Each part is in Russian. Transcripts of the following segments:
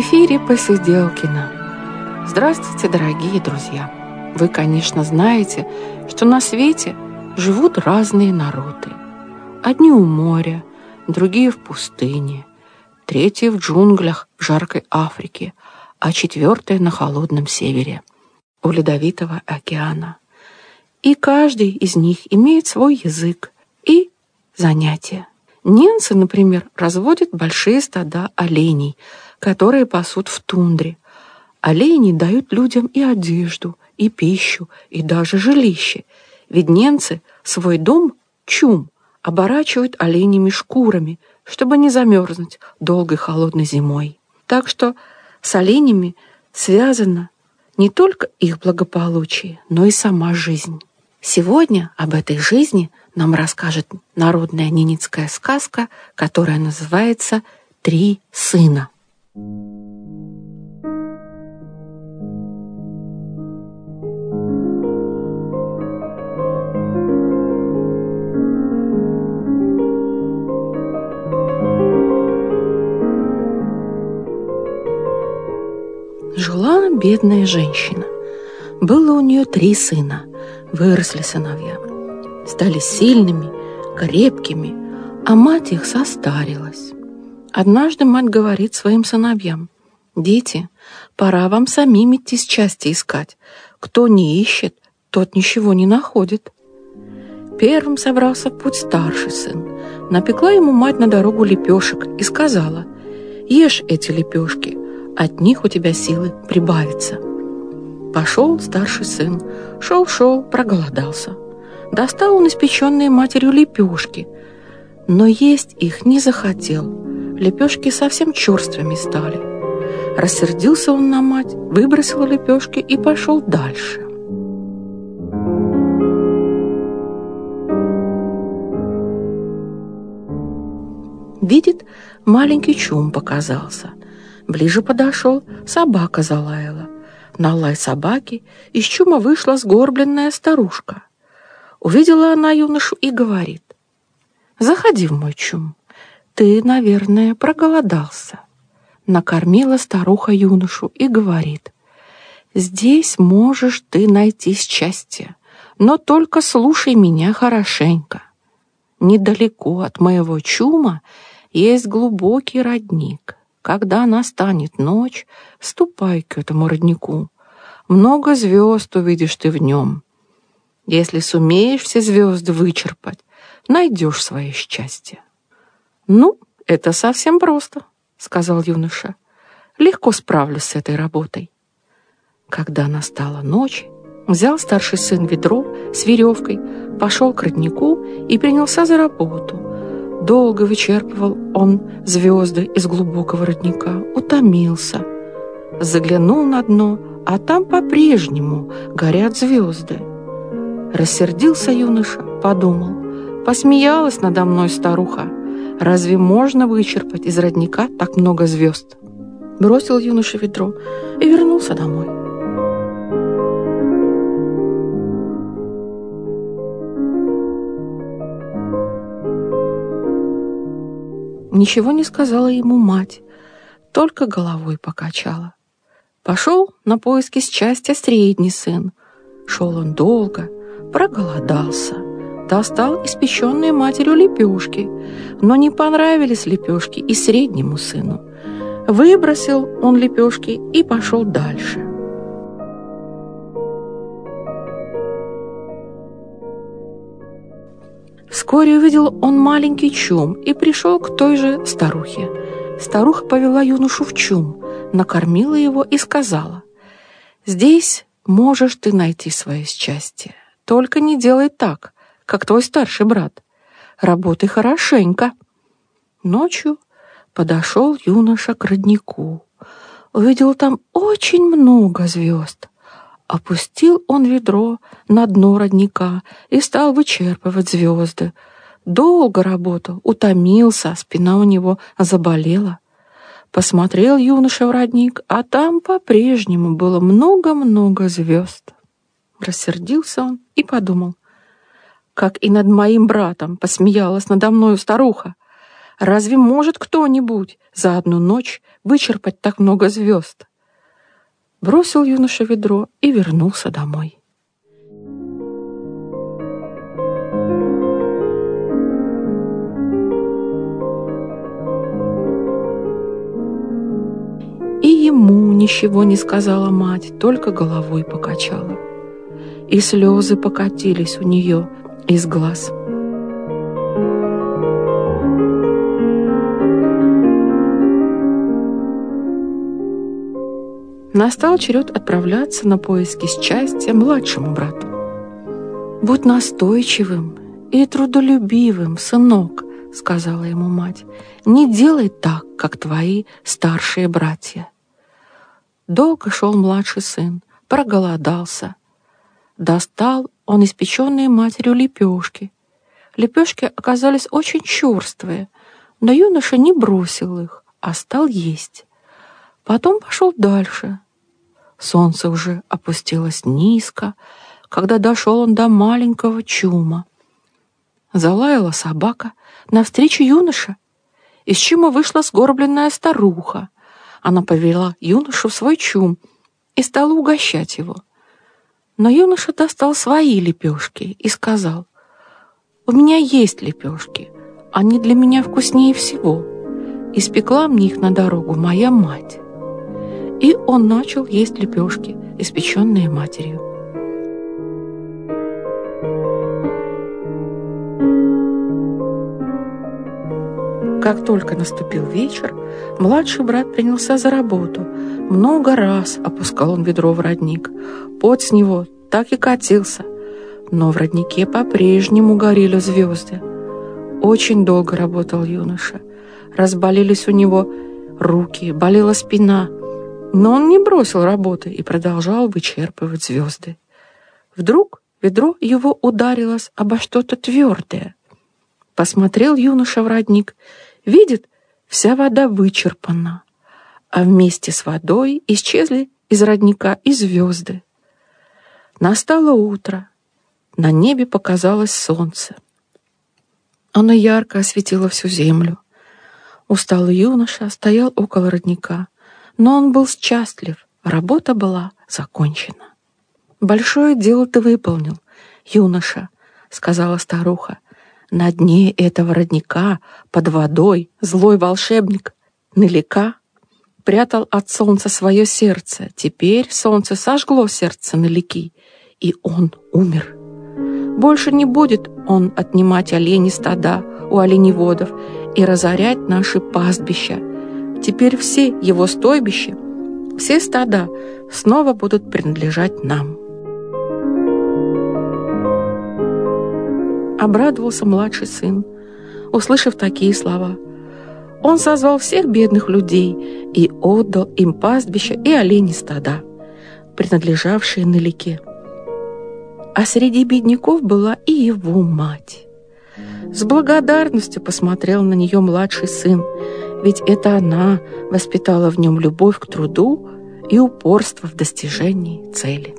эфире Посиделкина. Здравствуйте, дорогие друзья! Вы, конечно, знаете, что на свете живут разные народы. Одни у моря, другие в пустыне, третьи в джунглях в жаркой Африке, а четвертые на холодном севере, у Ледовитого океана. И каждый из них имеет свой язык и занятия. Немцы, например, разводят большие стада оленей, которые пасут в тундре. Олени дают людям и одежду, и пищу, и даже жилище. Ведь немцы свой дом, чум, оборачивают оленями шкурами, чтобы не замерзнуть долгой холодной зимой. Так что с оленями связано не только их благополучие, но и сама жизнь. Сегодня об этой жизни нам расскажет народная ненецкая сказка, которая называется «Три сына». Жила бедная женщина. Было у нее три сына. Выросли сыновья. Стали сильными, крепкими, а мать их состарилась. Однажды мать говорит своим сыновьям, «Дети, пора вам самим идти с части искать. Кто не ищет, тот ничего не находит». Первым собрался в путь старший сын. Напекла ему мать на дорогу лепешек и сказала, «Ешь эти лепешки, от них у тебя силы прибавится». Пошел старший сын, шел-шел, проголодался. Достал он испеченные матерью лепешки, но есть их не захотел. Лепешки совсем черствыми стали. Рассердился он на мать, выбросил лепешки и пошел дальше. Видит, маленький чум показался. Ближе подошел, собака залаяла. На лай собаки из чума вышла сгорбленная старушка. Увидела она юношу и говорит, «Заходи в мой чум, ты, наверное, проголодался». Накормила старуха юношу и говорит, «Здесь можешь ты найти счастье, но только слушай меня хорошенько. Недалеко от моего чума есть глубокий родник. Когда настанет ночь, ступай к этому роднику. Много звезд увидишь ты в нем. Если сумеешь все звезды вычерпать, найдешь свое счастье. Ну, это совсем просто, сказал юноша. Легко справлюсь с этой работой. Когда настала ночь, взял старший сын ведро с веревкой, пошел к роднику и принялся за работу — Долго вычерпывал он звезды из глубокого родника, утомился. Заглянул на дно, а там по-прежнему горят звезды. Рассердился юноша, подумал. Посмеялась надо мной старуха. Разве можно вычерпать из родника так много звезд? Бросил юноша ведро и вернулся домой. Ничего не сказала ему мать, только головой покачала. Пошел на поиски счастья средний сын. Шел он долго, проголодался. Достал испеченные матерью лепешки, но не понравились лепешки и среднему сыну. Выбросил он лепешки и пошел дальше. Вскоре увидел он маленький чум и пришел к той же старухе. Старуха повела юношу в чум, накормила его и сказала, «Здесь можешь ты найти свое счастье. Только не делай так, как твой старший брат. Работай хорошенько». Ночью подошел юноша к роднику. Увидел там очень много звезд. Опустил он ведро на дно родника и стал вычерпывать звезды. Долго работал, утомился, спина у него заболела. Посмотрел юноша в родник, а там по-прежнему было много-много звезд. Рассердился он и подумал, как и над моим братом посмеялась надо мною старуха. Разве может кто-нибудь за одну ночь вычерпать так много звезд? Бросил юноша ведро и вернулся домой. И ему ничего не сказала мать, только головой покачала. И слезы покатились у нее из глаз. Настал черед отправляться на поиски счастья младшему брату. «Будь настойчивым и трудолюбивым, сынок», — сказала ему мать. «Не делай так, как твои старшие братья». Долго шел младший сын, проголодался. Достал он испеченные матерью лепешки. Лепешки оказались очень черствые, но юноша не бросил их, а стал есть. Потом пошел дальше. Солнце уже опустилось низко, когда дошел он до маленького чума. Залаяла собака навстречу юноше. Из чума вышла сгорбленная старуха. Она повела юношу в свой чум и стала угощать его. Но юноша достал свои лепешки и сказал, «У меня есть лепешки, они для меня вкуснее всего. Испекла мне их на дорогу моя мать». И он начал есть лепешки, испеченные матерью. Как только наступил вечер, младший брат принялся за работу. Много раз опускал он ведро в родник. Пот с него так и катился. Но в роднике по-прежнему горели звезды. Очень долго работал юноша. Разболелись у него руки, болела спина – но он не бросил работы и продолжал вычерпывать звезды. Вдруг ведро его ударилось обо что-то твердое. Посмотрел юноша в родник, видит, вся вода вычерпана, а вместе с водой исчезли из родника и звезды. Настало утро, на небе показалось солнце. Оно ярко осветило всю землю. Усталый юноша стоял около родника но он был счастлив, работа была закончена. «Большое дело ты выполнил, юноша», — сказала старуха. «На дне этого родника, под водой, злой волшебник Налика прятал от солнца свое сердце. Теперь солнце сожгло сердце Налики, и он умер. Больше не будет он отнимать олени стада у оленеводов и разорять наши пастбища, Теперь все его стойбища, все стада снова будут принадлежать нам. Обрадовался младший сын, услышав такие слова. Он созвал всех бедных людей и отдал им пастбища и олени стада, принадлежавшие на налике. А среди бедняков была и его мать. С благодарностью посмотрел на нее младший сын ведь это она воспитала в нем любовь к труду и упорство в достижении цели.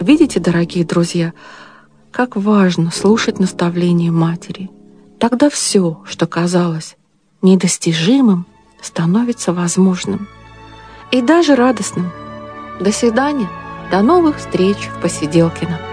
Видите, дорогие друзья, как важно слушать наставления матери. Тогда все, что казалось недостижимым, становится возможным и даже радостным. До свидания, до новых встреч в Посиделкино.